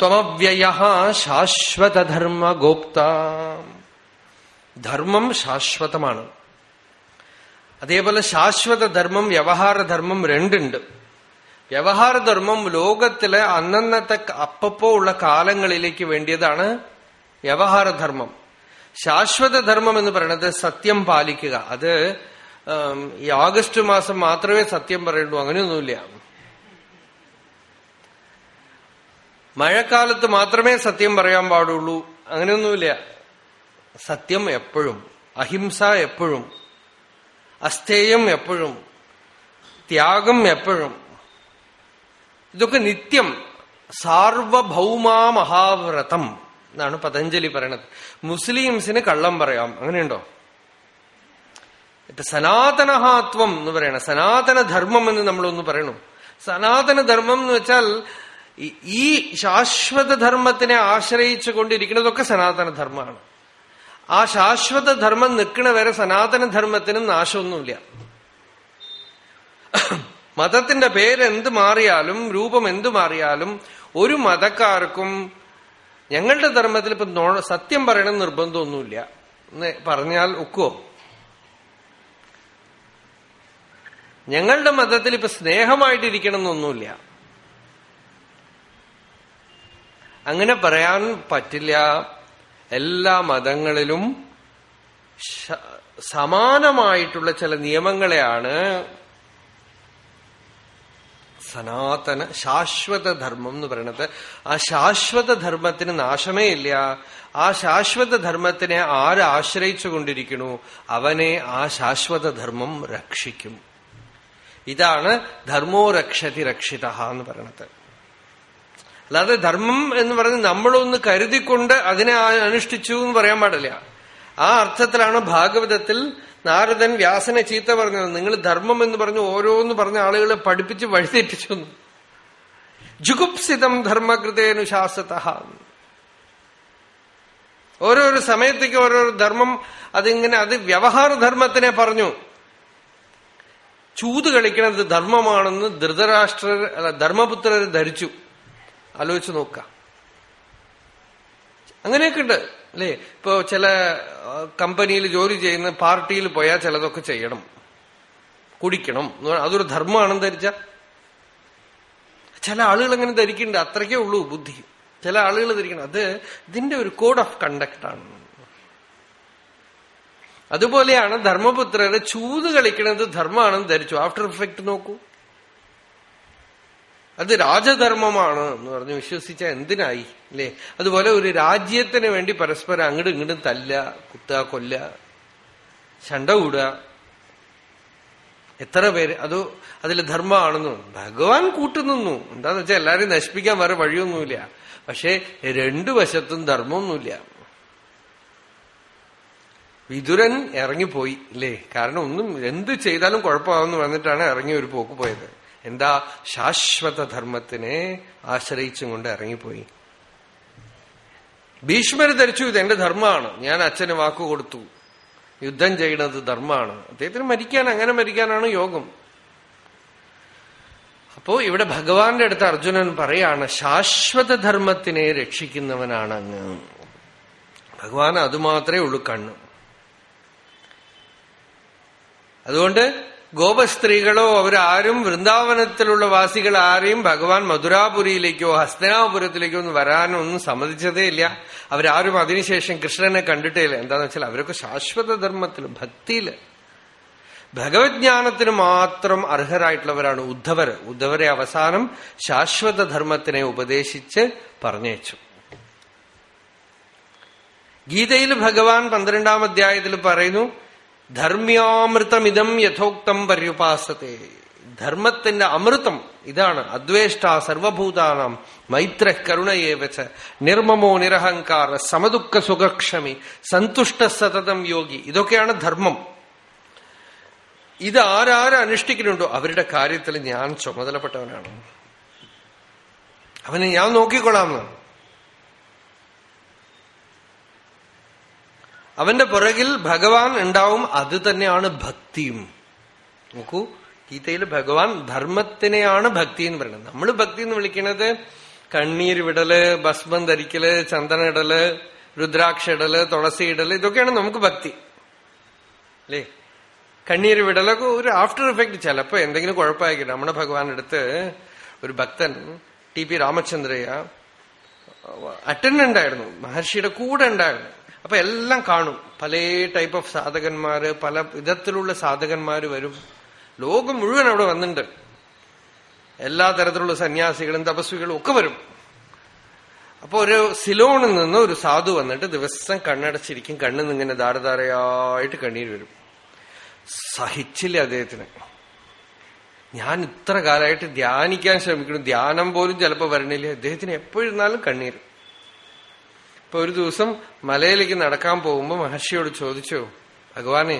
ത്വമവ്യയ ശാശ്വതധർമ്മ ഗോപ്ത ധർമ്മം ശാശ്വതമാണ്. അതേപോലെ ശാശ്വത ധർമ്മം വ്യവഹാരധർമ്മം രണ്ടുണ്ട്. വ്യവഹാരധർമ്മം ലോകത്തിലെ അന്നന്നത്തെ അപ്പപ്പോ ഉള്ള കാലങ്ങളിലേക്ക് വേണ്ടിയതാണ് വ്യവഹാരധർമ്മം. ശാശ്വത ധർമ്മം എന്ന് പറയുന്നത് സത്യം പാലിക്കുക. അത് ഈ ആഗസ്റ്റ് മാസം മാത്രമേ സത്യം പറയുള്ളൂ. അങ്ങനെയൊന്നുമില്ല. മഴക്കാലത്ത് മാത്രമേ സത്യം പറയാൻ പാടുള്ളൂ. അങ്ങനെയൊന്നുമില്ല. സത്യം എപ്പോഴും അഹിംസ എപ്പോഴും അസ്ഥേയം എപ്പോഴും ത്യാഗം എപ്പോഴും ഇതൊക്കെ നിത്യം. സാർവഭൗമാ മഹാവ്രതം എന്നാണ് പതഞ്ജലി പറയണത്. മുസ്ലിംസിന് കള്ളം പറയാം. അങ്ങനെയുണ്ടോ? ഇപ്പൊ സനാതനഹാത്വം എന്ന് പറയണം. സനാതനധർമ്മം എന്ന് നമ്മളൊന്ന് പറയണു. സനാതനധർമ്മം എന്ന് വെച്ചാൽ ഈ ശാശ്വത ധർമ്മത്തിനെ ആശ്രയിച്ചു കൊണ്ടിരിക്കുന്നതൊക്കെ സനാതനധർമ്മമാണ്. ആ ശാശ്വത ധർമ്മം നിൽക്കണ വരെ സനാതന ധർമ്മത്തിനും നാശമൊന്നുമില്ല. മതത്തിന്റെ പേരെന്ത് മാറിയാലും രൂപം എന്തു മാറിയാലും ഒരു മതക്കാർക്കും ഞങ്ങളുടെ ധർമ്മത്തിൽ ഇപ്പൊ സത്യം പറയണം നിർബന്ധമൊന്നുമില്ല. എന്ന് പറഞ്ഞാൽ ഒക്കുവോ? ഞങ്ങളുടെ മതത്തിൽ ഇപ്പൊ സ്നേഹമായിട്ടിരിക്കണം എന്നൊന്നുമില്ല അങ്ങനെ പറയാൻ പറ്റില്ല. എല്ലാ മതങ്ങളിലും സമാനമായിട്ടുള്ള ചില നിയമങ്ങളെയാണ് സനാതന ശാശ്വത ധർമ്മം എന്ന് പറയുന്നത് ആ ശാശ്വത ധർമ്മത്തിന് നാശമേ ഇല്ല. ആ ശാശ്വത ധർമ്മത്തിനെ ആരാശ്രയിച്ചു കൊണ്ടിരിക്കണു അവനെ ആ ശാശ്വത ധർമ്മം രക്ഷിക്കും. ഇതാണ് ധർമ്മോ രക്ഷതി രക്ഷിത എന്ന് പറയുന്നത് അല്ലാതെ ധർമ്മം എന്ന് പറഞ്ഞ് നമ്മളൊന്ന് കരുതിക്കൊണ്ട് അതിനെ അനുഷ്ഠിച്ചു എന്ന് പറയാൻ പാടില്ല. ആ അർത്ഥത്തിലാണ് ഭാഗവതത്തിൽ നാരദൻ വ്യാസനെ ചീത്ത പറഞ്ഞത്. നിങ്ങൾ ധർമ്മം എന്ന് പറഞ്ഞ് ഓരോന്ന് പറഞ്ഞ ആളുകളെ പഠിപ്പിച്ച് വഴിതെറ്റിച്ചു. ജുഗുപ്സിതം ധർമ്മകൃതേനുശാസത ഓരോരോ സമയത്തേക്ക് ഓരോരോ ധർമ്മം അതിങ്ങനെ അത് വ്യവഹാര ധർമ്മത്തിനെ പറഞ്ഞു. ചൂത് കളിക്കണത് ധർമ്മമാണെന്ന് ധൃതരാഷ്ട്രർ അല്ല ധരിച്ചു. ആലോചിച്ച് നോക്ക അങ്ങനെയൊക്കെ ഉണ്ട് അല്ലേ? ഇപ്പോ ചില കമ്പനിയിൽ ജോലി ചെയ്യുന്ന പാർട്ടിയിൽ പോയാൽ ചിലതൊക്കെ ചെയ്യണം. കുടിക്കണം. അതൊരു ധർമ്മമാണെന്ന് ധരിച്ച? ചില ആളുകൾ അങ്ങനെ ധരിക്കുന്നുണ്ട്. അത്രയ്ക്കേ ഉള്ളൂ ബുദ്ധി. ചില ആളുകൾ ധരിക്കണം. അത് ഇതിന്റെ ഒരു കോഡ് ഓഫ് കണ്ടക്ട് ആണ്. അതുപോലെയാണ് ധർമ്മപുത്രരെ ചൂത് കളിക്കുന്നത് ധർമ്മമാണെന്ന് ധരിച്ചു. ആഫ്റ്റർ ഇഫക്റ്റ് നോക്കൂ. അത് രാജധർമ്മമാണ് എന്ന് പറഞ്ഞ്. വിശ്വസിച്ച എന്തിനായി? അല്ലേ? അതുപോലെ ഒരു രാജ്യത്തിന് വേണ്ടി പരസ്പരം അങ്ങോട്ടും ഇങ്ങോട്ടും തല്ല കുത്ത കൊല്ല ചണ്ട കൂടുക. എത്ര പേര്? അത് അതിൽ ധർമ്മമാണെന്നു ഭഗവാൻ കൂട്ടുനിന്നു. എന്താന്ന് വെച്ചാൽ എല്ലാരെയും നശിപ്പിക്കാൻ വേറെ വഴിയൊന്നുമില്ല. പക്ഷെ രണ്ടു വശത്തും ധർമ്മമൊന്നുമില്ല. വിതുരൻ ഇറങ്ങിപ്പോയി അല്ലേ കാരണം ഒന്നും എന്ത് ചെയ്താലും കുഴപ്പമാവെന്ന് വന്നിട്ടാണ് ഇറങ്ങി ഒരു പോക്ക് പോയത്. എന്താ ശാശ്വത ധർമ്മത്തിനെ ആശ്രയിച്ചും കൊണ്ട് ഇറങ്ങിപ്പോയി. ഭീഷ്മർ ധരിച്ചു ഇത് എന്റെ ധർമ്മമാണ്. ഞാൻ അച്ഛന് വാക്കു കൊടുത്തു. യുദ്ധം ചെയ്യുന്നത് ധർമ്മമാണ്. അദ്ദേഹത്തിന് മരിക്കാൻ അങ്ങനെ മരിക്കാനാണ് യോഗം. അപ്പോ ഇവിടെ ഭഗവാന്റെ അടുത്ത് അർജുനൻ പറയാണ് ശാശ്വത ധർമ്മത്തിനെ രക്ഷിക്കുന്നവനാണ് അങ്ങ് ഭഗവാൻ അതുമാത്രമേ ഉള്ളൂ കണ്ണ്. അതുകൊണ്ട് ഗോപസ്ത്രീകളോ അവരാരും വൃന്ദാവനത്തിലുള്ള വാസികൾ ആരെയും ഭഗവാൻ മധുരാപുരിയിലേക്കോ ഹസ്തനാപുരത്തിലേക്കോ ഒന്നും വരാനൊന്നും സമ്മതിച്ചതേ ഇല്ല. അവരാരും അതിനുശേഷം കൃഷ്ണനെ കണ്ടിട്ടേ ഇല്ല. എന്താന്ന് വെച്ചാൽ അവരൊക്കെ ശാശ്വത ധർമ്മത്തിൽ ഭക്തിയിൽ. ഭഗവത്ജ്ഞാനത്തിന് മാത്രം അർഹരായിട്ടുള്ളവരാണ് ഉദ്ധവർ ഉദ്ധവരെ അവസാനം ശാശ്വത ധർമ്മത്തിനെ ഉപദേശിച്ച് പറഞ്ഞയച്ചു. ഗീതയിൽ ഭഗവാൻ പന്ത്രണ്ടാം അധ്യായത്തിൽ പറയുന്നു ധർമ്മ്യാമൃതമിതം യഥോക്തം പര്യുപാസത്തെ. ധർമ്മത്തിന്റെ അമൃതം ഇതാണ്. അദ്വേഷ്ട സർവഭൂതാനാം മൈത്ര കരുണയേവച്ച നിർമ്മമോ നിരഹങ്കാര സമദുഃഖ സുഖക്ഷമി. സന്തുഷ്ട സതതം യോഗി. ഇതൊക്കെയാണ് ധർമ്മം. ഇത് ആരാര് അനുഷ്ഠിക്കുന്നുണ്ടോ? അവരുടെ കാര്യത്തിൽ ഞാൻ ചുമതലപ്പെട്ടവനാണ്. അവനെ ഞാൻ നോക്കിക്കൊള്ളാമെന്ന് അവന്റെ പുറകിൽ ഭഗവാൻ ഉണ്ടാവും അത് തന്നെയാണ് ഭക്തിയും. നോക്കൂ ഗീതയിൽ ഭഗവാൻ ധർമ്മത്തിനെയാണ് ഭക്തി എന്ന് പറയുന്നത്. നമ്മൾ ഭക്തി എന്ന് വിളിക്കുന്നത് കണ്ണീർ വിടൽ ഭസ്മം ധരിക്കൽ ചന്ദന ഇടൽ രുദ്രാക്ഷ ഇടൽ തുളസി ഇടൽ ഇതൊക്കെയാണ് നമുക്ക് ഭക്തി. അല്ലേ? കണ്ണീർ വിടലൊക്കെ ഒരു ആഫ്റ്റർ എഫക്ട് ചിലപ്പോ എന്തെങ്കിലും കുഴപ്പമായിരിക്കും നമ്മുടെ ഭഗവാൻ അടുത്ത് ഒരു ഭക്തൻ ടി പി രാമചന്ദ്രയ്യ അറ്റൻഡന്റ് ആയിരുന്നു. മഹർഷിയുടെ കൂടെ ഉണ്ടായിരുന്നു. അപ്പൊ എല്ലാം കാണും. പല ടൈപ്പ് ഓഫ് സാധകന്മാര് പല വിധത്തിലുള്ള സാധകന്മാര് വരും. ലോകം മുഴുവൻ അവിടെ വന്നിട്ടുണ്ട് എല്ലാ തരത്തിലുള്ള സന്യാസികളും തപസ്വികളും ഒക്കെ വരും. അപ്പൊ ഒരു സിലോണിൽ നിന്ന് ഒരു സാധു വന്നിട്ട് ദിവസം കണ്ണടച്ചിരിക്കും. കണ്ണിൽ ഇങ്ങനെ ധാരധാരയായിട്ട് കണ്ണീര് വരും. സഹിച്ചില്ല അദ്ദേഹത്തിന്. ഞാൻ ഇത്ര കാലമായിട്ട് ധ്യാനിക്കാൻ ശ്രമിക്കുന്നു. ധ്യാനം പോലും ചിലപ്പോൾ വരണില്ല. അദ്ദേഹത്തിന് എപ്പോഴിരുന്നാലും കണ്ണീര്. ഇപ്പൊ ഒരു ദിവസം മലയിലേക്ക് നടക്കാൻ പോകുമ്പോ മഹർഷിയോട് ചോദിച്ചു ഭഗവാനെ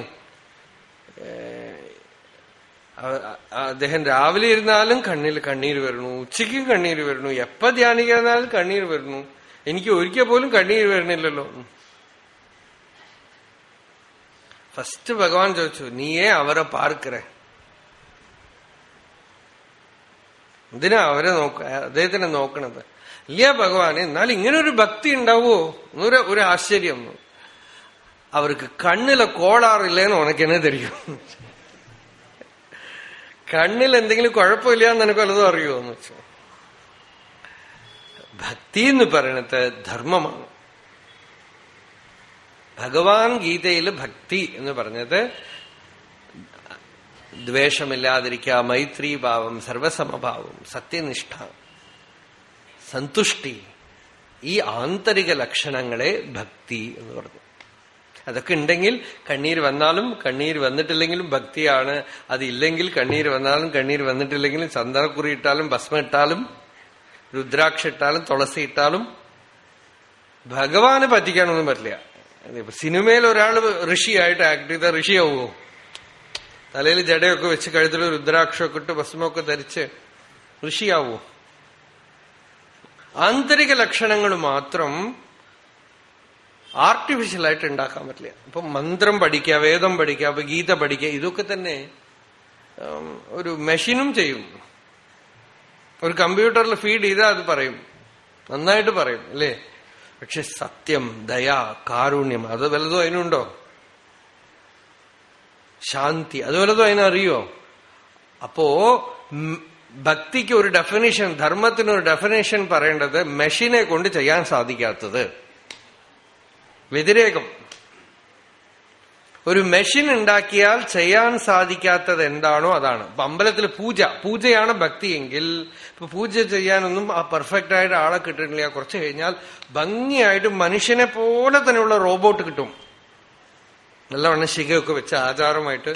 അദ്ദേഹം രാവിലെ ഇരുന്നാലും കണ്ണിൽ കണ്ണീർ വരണു ഉച്ചയ്ക്ക് കണ്ണീർ വരണു എപ്പ ധ്യാനിക്കാനാലും കണ്ണീർ വരണു എനിക്ക് ഒരിക്കൽ പോലും കണ്ണീർ വരണില്ലല്ലോ ഫസ്റ്റ് ഭഗവാൻ ചോദിച്ചു നീയേ അവരെ പാർക്കറേ? എന്തിനാ അവരെ നോക്ക അദ്ദേഹത്തിനെ നോക്കണത്? ഇല്ല ഭഗവാനെ എന്നാൽ ഇങ്ങനെ ഒരു ഭക്തി ഉണ്ടാവോ എന്നൊരു ഒരു ആശ്ചര്യം അവർക്ക് കണ്ണിലെ കോളാറില്ലേന്ന് ഉനക്കെന്നെ തരും കണ്ണിൽ എന്തെങ്കിലും കുഴപ്പമില്ല എന്ന് എനിക്ക് വല്ലതും അറിയുമോ എന്ന് വെച്ചു? ഭക്തി എന്ന് പറയണത് ധർമ്മമാണ്. ഭഗവാൻ ഗീതയിൽ ഭക്തി എന്ന് പറഞ്ഞത് ദ്വേഷമില്ലാതിരിക്കുക മൈത്രി ഭാവം സർവസമഭാവം സത്യനിഷ്ഠ. സന്തുഷ്ടി. ഈ ആന്തരിക ലക്ഷണങ്ങളെ ഭക്തി എന്ന് പറഞ്ഞു. അതൊക്കെ ഉണ്ടെങ്കിൽ കണ്ണീർ വന്നാലും കണ്ണീർ വന്നിട്ടില്ലെങ്കിലും ഭക്തിയാണ്. അതില്ലെങ്കിൽ കണ്ണീർ വന്നാലും കണ്ണീർ വന്നിട്ടില്ലെങ്കിലും ചന്ദനക്കുറി ഇട്ടാലും ഭസ്മ ഇട്ടാലും രുദ്രാക്ഷ ഇട്ടാലും തുളസി ഇട്ടാലും ഭഗവാന് പറ്റിക്കാനൊന്നും പറ്റില്ല. സിനിമയിൽ ഒരാൾ ഋഷിയായിട്ട് ആക്ട് ചെയ്ത ഋഷിയാവുമോ തലയിൽ ജടയൊക്കെ വെച്ച് കഴുത്തിൽ രുദ്രാക്ഷമൊക്കെ ഇട്ട് ഭസ്മൊക്കെ ധരിച്ച് ഋഷിയാവുമോ ആന്തരിക ലക്ഷണങ്ങൾ മാത്രം ആർട്ടിഫിഷ്യലായിട്ട് ഉണ്ടാക്കാൻ പറ്റില്ല. അപ്പൊ മന്ത്രം പഠിക്കുക വേദം പഠിക്കുക അപ്പൊ ഗീത പഠിക്കുക ഇതൊക്കെ തന്നെ ഒരു മെഷീനും ചെയ്യും. ഒരു കമ്പ്യൂട്ടറിൽ ഫീഡ് ചെയ്താൽ അത് പറയും. നന്നായിട്ട് പറയും അല്ലേ? പക്ഷെ സത്യം ദയ കാരുണ്യം അത് വല്ലതും അതിനുണ്ടോ? ശാന്തി അത് വല്ലതും അതിനറിയോ? അപ്പോ ഭക്തിക്ക് ഒരു ഡെഫിനേഷൻ ധർമ്മത്തിന് ഒരു ഡെഫിനേഷൻ പറയേണ്ടത് മെഷീനെ കൊണ്ട് ചെയ്യാൻ സാധിക്കാത്തത്. വ്യതിരേകം. ഒരു മെഷീൻ ഉണ്ടാക്കിയാൽ ചെയ്യാൻ സാധിക്കാത്തത് എന്താണോ അതാണ്. ഇപ്പൊ അമ്പലത്തിൽ പൂജ. പൂജയാണ് ഭക്തിയെങ്കിൽ ഇപ്പൊ പൂജ ചെയ്യാനൊന്നും ആ പെർഫെക്റ്റ് ആയിട്ട് ആളെ കിട്ടുന്നില്ല. കുറച്ച് കഴിഞ്ഞാൽ ഭംഗിയായിട്ട് മനുഷ്യനെ പോലെ തന്നെയുള്ള റോബോട്ട് കിട്ടും. നല്ലവണ്ണം ശിഖയൊക്കെ വെച്ച് ആചാരമായിട്ട്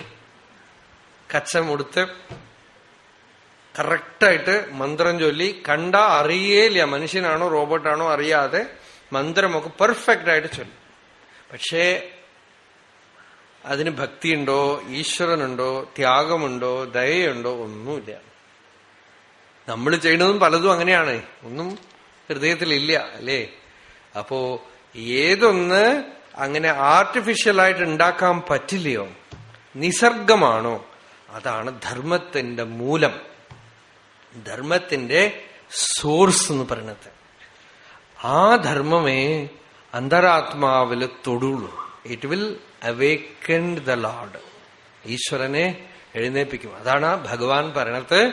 കച്ചം കറക്റ്റായിട്ട് മന്ത്രം ചൊല്ലി കണ്ട അറിയേല മനുഷ്യനാണോ റോബോട്ടാണോ അറിയാതെ മന്ത്രമൊക്കെ പെർഫെക്റ്റ് ആയിട്ട് ചൊല്ലും. പക്ഷേ അതിന് ഭക്തിയുണ്ടോ ഈശ്വരനുണ്ടോ ത്യാഗമുണ്ടോ ദയയുണ്ടോ ഒന്നുമില്ല. നമ്മൾ ചെയ്യുന്നതും പലതും അങ്ങനെയാണ്. ഒന്നും ഹൃദയത്തിലില്ല അല്ലേ? അപ്പോ ഏതൊന്ന് അങ്ങനെ ആർട്ടിഫിഷ്യലായിട്ട് ഉണ്ടാക്കാൻ പറ്റില്ലയോ? നിസർഗമാണോ? അതാണ് ധർമ്മത്തിന്റെ മൂലം. ധർമ്മത്തിന്റെ സോഴ്സ് എന്ന് പറയണത് ആ ധർമ്മമേ അന്തരാത്മാവിൽ തൊടുള്ളൂ. It will awakened the lord ഈശ്വരനെ എഴുന്നേപ്പിക്കും അതാണ് ഭഗവാൻ പറയണത്.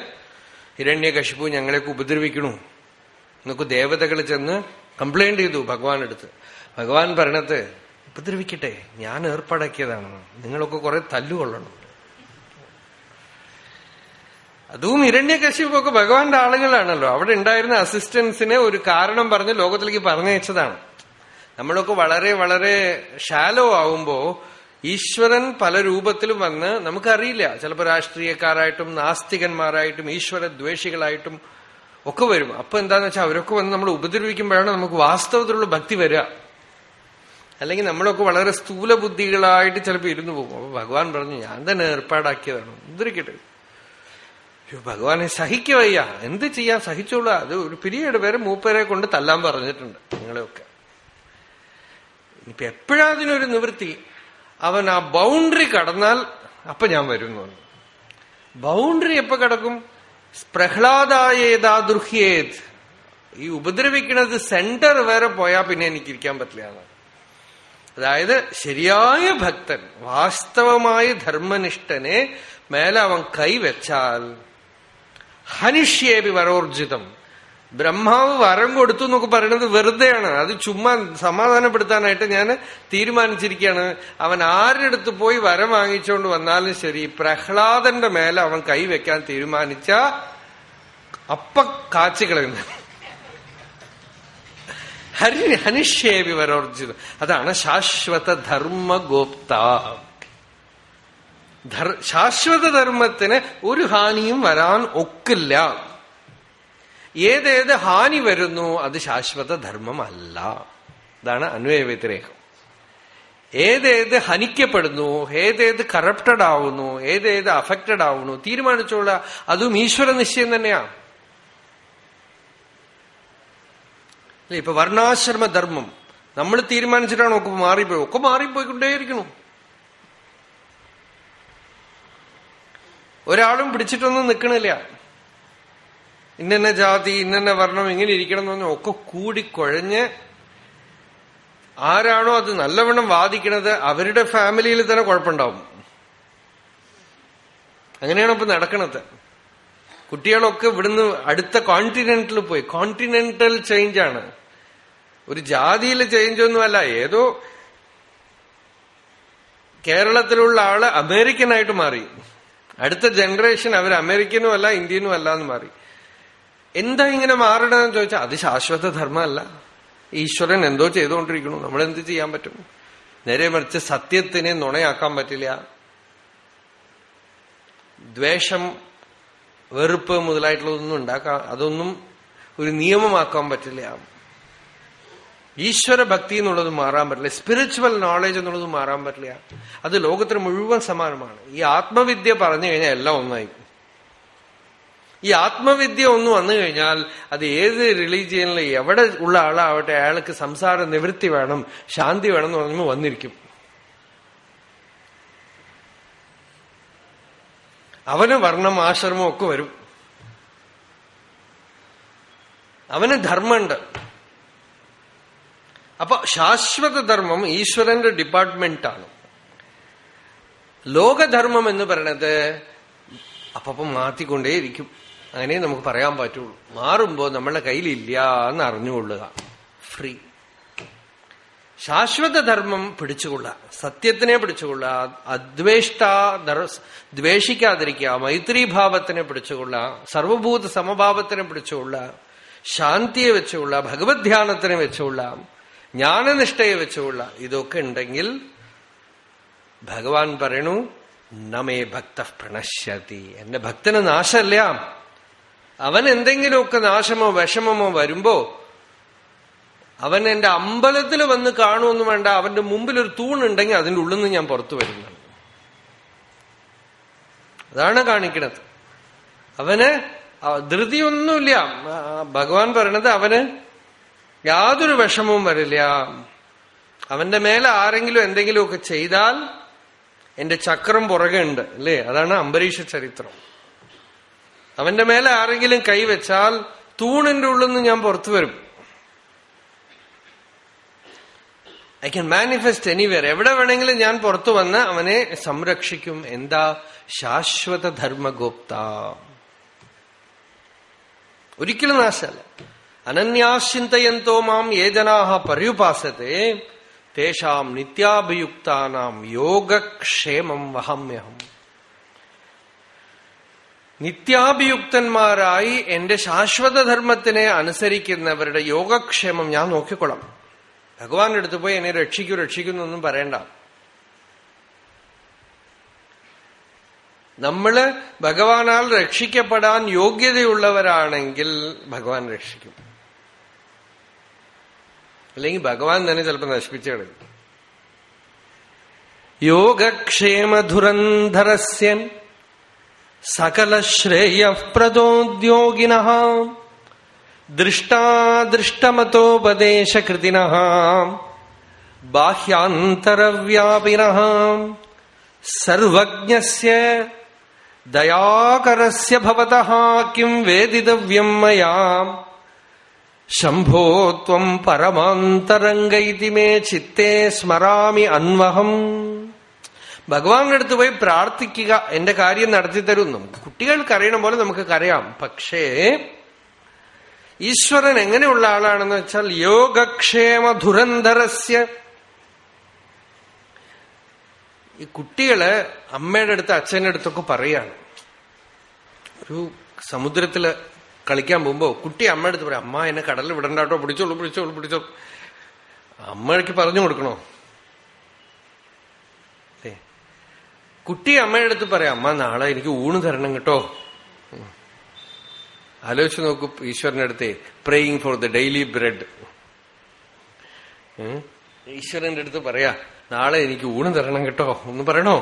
ഹിരണ്യകശിപു ഞങ്ങളെയൊക്കെ ഉപദ്രവിക്കണു. എന്നൊക്കെ ദേവതകൾ ചെന്ന് കംപ്ലൈന്റ് ചെയ്തു ഭഗവാൻ എടുത്ത് ഭഗവാൻ പറയണത് ഉപദ്രവിക്കട്ടെ ഞാൻ ഏർപ്പാടാക്കിയതാണ്. നിങ്ങളൊക്കെ കുറെ തല്ലുകൊള്ളണം. അതും ഹിരണ്യകശിപ്പൊക്കെ ഭഗവാന്റെ ആളുകളാണല്ലോ. അവിടെ ഉണ്ടായിരുന്ന അസിസ്റ്റൻസിനെ ഒരു കാരണം പറഞ്ഞ് ലോകത്തിലേക്ക് പറഞ്ഞയച്ചതാണ്. നമ്മളൊക്കെ വളരെ വളരെ ഷാലോ ആവുമ്പോ ഈശ്വരൻ പല രൂപത്തിലും വന്ന് നമുക്കറിയില്ല. ചിലപ്പോൾ രാഷ്ട്രീയക്കാരായിട്ടും നാസ്തികന്മാരായിട്ടും ഈശ്വര ദ്വേഷികളായിട്ടും ഒക്കെ വരും. അപ്പൊ എന്താന്ന് വെച്ചാൽ അവരൊക്കെ വന്ന് നമ്മൾ ഉപദ്രവിക്കുമ്പോഴാണ് നമുക്ക് വാസ്തവത്തിലുള്ള ഭക്തി വരിക അല്ലെങ്കിൽ നമ്മളൊക്കെ വളരെ സ്ഥൂല ബുദ്ധികളായിട്ട് ചിലപ്പോൾ ഇരുന്നു പോകും. അപ്പൊ ഭഗവാൻ പറഞ്ഞു ഞാൻ തന്നെ ഏർപ്പാടാക്കിയതാണ്. എന്തിരിക്കട്ടെ അയ്യോ ഭഗവാനെ സഹിക്കവയ്യ എന്ത് ചെയ്യാൻ സഹിച്ചോളൂ. അത് ഒരു പിരീഡ് പേര് മൂപ്പരെ കൊണ്ട് തല്ലാൻ പറഞ്ഞിട്ടുണ്ട് നിങ്ങളെയൊക്കെ. ഇനിയിപ്പൊ എപ്പോഴാ അതിനൊരു നിവൃത്തി? അവൻ ആ ബൗണ്ടറി കടന്നാൽ അപ്പൊ ഞാൻ വരുന്നു ബൗണ്ടറി എപ്പോ കിടക്കും? പ്രഹ്ലാദായേതാ ദുഹ്യേത് ഈ ഉപദ്രവിക്കുന്നത് സെന്റർ വരെ പോയാ പിന്നെ എനിക്ക് ഇരിക്കാൻ പറ്റില്ല അതായത് ശരിയായ ഭക്തൻ വാസ്തവമായ ധർമ്മനിഷ്ഠനെ മേലെ അവൻ കൈവച്ചാൽ ഹനിഷ്യേപി വരോർജിതം. ബ്രഹ്മാവ് വരം കൊടുത്തു എന്നൊക്കെ പറയുന്നത് വെറുതെയാണ്. അത് ചുമ്മാ സമാധാനപ്പെടുത്താനായിട്ട് ഞാൻ തീരുമാനിച്ചിരിക്കുകയാണ്. അവൻ ആരുടെ പോയി വരം വാങ്ങിച്ചുകൊണ്ട് വന്നാലും ശരി പ്രഹ്ലാദന്റെ മേലെ അവൻ കൈവയ്ക്കാൻ തീരുമാനിച്ച അപ്പ കാച്ചിക്കളയുന്നു ഹരി ഹനിഷ്യേപി വരോർജിതം. അതാണ് ശാശ്വത ധർമ്മഗോപ്ത ശാശ്വത ധർമ്മത്തിന് ഒരു ഹാനിയും വരാൻ ഒക്കില്ല. ഏതേത് ഹാനി വരുന്നു അത് ശാശ്വത ധർമ്മമല്ല. ഇതാണ് അന്വയ വ്യതിരേകം. ഏതേത് ഹനിക്കപ്പെടുന്നു ഏതേത് കറപ്റ്റഡ് ആവുന്നു ഏതേത് അഫക്റ്റഡ് ആവുന്നു തീരുമാനിച്ചോള അതും ഈശ്വര നിശ്ചയം തന്നെയാണ് ഇപ്പൊ വർണാശ്രമ ധർമ്മം നമ്മൾ തീരുമാനിച്ചിട്ടാണ് ഒക്കെ മാറിപ്പോയി. ഒക്കെ മാറിപ്പോയിക്കൊണ്ടേയിരിക്കണം ഒരാളും പിടിച്ചിട്ടൊന്നും നിൽക്കണില്ല. ഇന്ന ജാതി ഇന്ന വർണം ഇങ്ങനെ ഇരിക്കണം എന്ന് പറഞ്ഞാൽ ഒക്കെ കൂടിക്കുഴഞ്ഞ് ആരാണോ അത് നല്ലവണ്ണം വാദിക്കണത് അവരുടെ ഫാമിലിയിൽ തന്നെ കുഴപ്പമുണ്ടാവും. അങ്ങനെയാണ് ഇപ്പൊ നടക്കണത്. കുട്ടികളൊക്കെ ഇവിടുന്ന് അടുത്ത കോണ്ടിനെന്റിൽ പോയി. കോണ്ടിനെന്റൽ ചേഞ്ചാണ് ഒരു ജാതിയിൽ ചേഞ്ച് ഒന്നുമല്ല ഏതോ കേരളത്തിലുള്ള ആൾ അമേരിക്കനായിട്ട് മാറി. അടുത്ത ജനറേഷൻ അവർ അമേരിക്കനും അല്ല ഇന്ത്യനും അല്ല എന്ന് മാറി. എന്താ ഇങ്ങനെ മാറണമെന്ന് ചോദിച്ചാൽ അത് ശാശ്വത ധർമ്മമല്ല. ഈശ്വരൻ എന്തോ ചെയ്തുകൊണ്ടിരിക്കണു നമ്മൾ എന്ത് ചെയ്യാൻ പറ്റും? നേരെ മറിച്ച് സത്യത്തിനെ നുണയാക്കാൻ പറ്റില്ല. ദ്വേഷം വെറുപ്പ് മുതലായിട്ടുള്ളതൊന്നും ഉണ്ടാക്കാൻ അതൊന്നും ഒരു നിയമമാക്കാൻ പറ്റില്ല. ഈശ്വര ഭക്തി എന്നുള്ളത് മാറാൻ പറ്റില്ല. സ്പിരിച്വൽ നോളജ് എന്നുള്ളത് മാറാൻ പറ്റില്ല. അത് ലോകത്തിന് മുഴുവൻ സമാനമാണ്. ഈ ആത്മവിദ്യ പറഞ്ഞു കഴിഞ്ഞാൽ എല്ലാം ഒന്നായി. ഈ ആത്മവിദ്യ ഒന്ന് വന്നു കഴിഞ്ഞാൽ അത് ഏത് റിലീജിയനിൽ എവിടെ ഉള്ള ആളാവട്ടെ അയാൾക്ക് സംസാര നിവൃത്തി വേണം ശാന്തി വേണം എന്ന് പറയുമ്പോൾ വന്നിരിക്കും. അവന് വർണം ആശ്രമം ഒക്കെ വരും. അവന് ധർമ്മമുണ്ട്. അപ്പൊ ശാശ്വത ധർമ്മം ഈശ്വരന്റെ ഡിപ്പാർട്ട്മെന്റാണ്. ലോകധർമ്മം എന്ന് പറയണത് അപ്പം മാറ്റിക്കൊണ്ടേയിരിക്കും. അങ്ങനെ നമുക്ക് പറയാൻ പറ്റുള്ളൂ. മാറുമ്പോ നമ്മളെ കയ്യിലില്ല എന്ന് അറിഞ്ഞുകൊള്ളുക. ഫ്രീ ശാശ്വത ധർമ്മം പിടിച്ചുകൊള്ളുക. സത്യത്തിനെ പിടിച്ചുകൊള്ളുക. അദ്വേഷ്ട ദ്വേഷിക്കാതിരിക്കുക. മൈത്രീഭാവത്തിനെ പിടിച്ചുകൊള്ളുക. സർവഭൂത സമഭാവത്തിനെ പിടിച്ചുകൊള്ളുക. ശാന്തിയെ വെച്ചുകൊള്ളുക. ഭഗവത് ധ്യാനത്തിനെ വെച്ചുകൊള്ളുക. ജ്ഞാനനിഷ്ഠയെ വെച്ചുള്ള ഇതൊക്കെ ഉണ്ടെങ്കിൽ ഭഗവാൻ പറയണു നമേ ഭക്ത പ്രണശ്യതി. എന്റെ ഭക്തന് നാശമല്ല. അവൻ എന്തെങ്കിലുമൊക്കെ നാശമോ വിഷമമോ വരുമ്പോ അവൻ എന്റെ അമ്പലത്തിൽ വന്ന് കാണുമെന്ന് വേണ്ട. അവന്റെ മുമ്പിൽ ഒരു തൂണുണ്ടെങ്കിൽ അതിന്റെ ഉള്ളിൽ നിന്ന് ഞാൻ പുറത്തു വരുന്നുണ്ട് അതാണ് കാണിക്കണത്. അവന് ധൃതിയൊന്നുമില്ല. ഭഗവാൻ പറയണത് അവന് യാതൊരു വിഷമവും വരില്ല. അവന്റെ മേലെ ആരെങ്കിലും എന്തെങ്കിലുമൊക്കെ ചെയ്താൽ എന്റെ ചക്രം പുറകെ ഉണ്ട് അല്ലേ? അതാണ് അംബരീഷ ചരിത്രം. അവന്റെ മേലെ ആരെങ്കിലും കൈവച്ചാൽ തൂണിന്റെ ഉള്ളിൽ നിന്ന് ഞാൻ പുറത്തു വരും. ഐ ക്യാൻ മാനിഫെസ്റ്റ് എനിവെയർ എവിടെ വേണമെങ്കിലും ഞാൻ പുറത്തു വന്ന് അവനെ സംരക്ഷിക്കും. എന്താ? ശാശ്വത ധർമ്മഗോപ്ത. ഒരിക്കലും നാശമല്ല. അനന്യാശ്ചിന്തയന്തോ മാം ഏ ജനാഹ പര്യുപാസത്തെ തേഷാം നിത്യാഭിയുക്താനാം യോഗക്ഷേമം വഹമ്യഹം നിത്യാഭിയുക്തന്മാരായി എന്റെ ശാശ്വത ധർമ്മത്തിനെ അനുസരിക്കുന്നവരുടെ യോഗക്ഷേമം ഞാൻ നോക്കിക്കൊള്ളാം. ഭഗവാന്റെ അടുത്ത് പോയി എന്നെ രക്ഷിക്കൂ രക്ഷിക്കുന്നൊന്നും പറയണ്ട. നമ്മൾ ഭഗവാനാൽ രക്ഷിക്കപ്പെടാൻ യോഗ്യതയുള്ളവരാണെങ്കിൽ ഭഗവാൻ രക്ഷിക്കും. അല്ലെങ്കിൽ ഭഗവാൻ തന്നെ ചിലപ്പോൾ നശിപ്പിച്ചു കളയും യോഗക്ഷേമധുരന്ധരസ്യ സകലശ്രേയപ്രദോദ്യോഗിന ദൃഷ്ടാദൃഷ്ടമതോപദേശകൃതിന ബാഹ്യാന്തരവ്യാപിന സർവജ്ഞസ്യ ദയാകരസ്യ ഭവതഃ കിം വേദിതവ്യം മയാ. ശംഭോ ത്വം പരമാന്തരംഗ ഇതി മേ ചിത്തേ സ്മരാമി അന്വഹം. ഭഗവാന്റെ അടുത്ത് പോയി പ്രാർത്ഥിക്കുക എന്റെ കാര്യം നടത്തി തരുന്നു. കുട്ടികൾക്ക് അറിയണ പോലെ നമുക്ക് കരയാം. പക്ഷേ ഈശ്വരൻ എങ്ങനെയുള്ള ആളാണെന്ന് വെച്ചാൽ യോഗക്ഷേമ ദുരന്തരസ്യ. ഈ കുട്ടികൾ അമ്മയുടെ അടുത്ത് അച്ഛന്റെ അടുത്തൊക്കെ പറയാണ്. ഒരു സമുദ്രത്തിൽ കളിക്കാൻ പോകുമ്പോ കുട്ടി അമ്മ അടുത്ത് പറയാം അമ്മ എന്നെ കടലിൽ വിടണ്ടാട്ടോ പിടിച്ചോളൂ പിടിച്ചോളൂ പിടിച്ചോളൂ. അമ്മയ്ക്ക് പറഞ്ഞു കൊടുക്കണോ? അല്ലേ? കുട്ടി അമ്മയുടെ അടുത്ത് പറയാം അമ്മ നാളെ എനിക്ക് ഊണ് തരണം കേട്ടോ. ആലോചിച്ച് നോക്കൂ ഈശ്വരന്റെ അടുത്ത് praying for the daily bread ഈശ്വരന്റെ അടുത്ത് പറയാ നാളെ എനിക്ക് ഊണ് തരണം കേട്ടോ. ഒന്ന് പറയണോ?